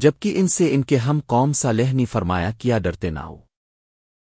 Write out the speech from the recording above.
جبکہ ان سے ان کے ہم قوم سا نے فرمایا کیا ڈرتے نہ ہو۔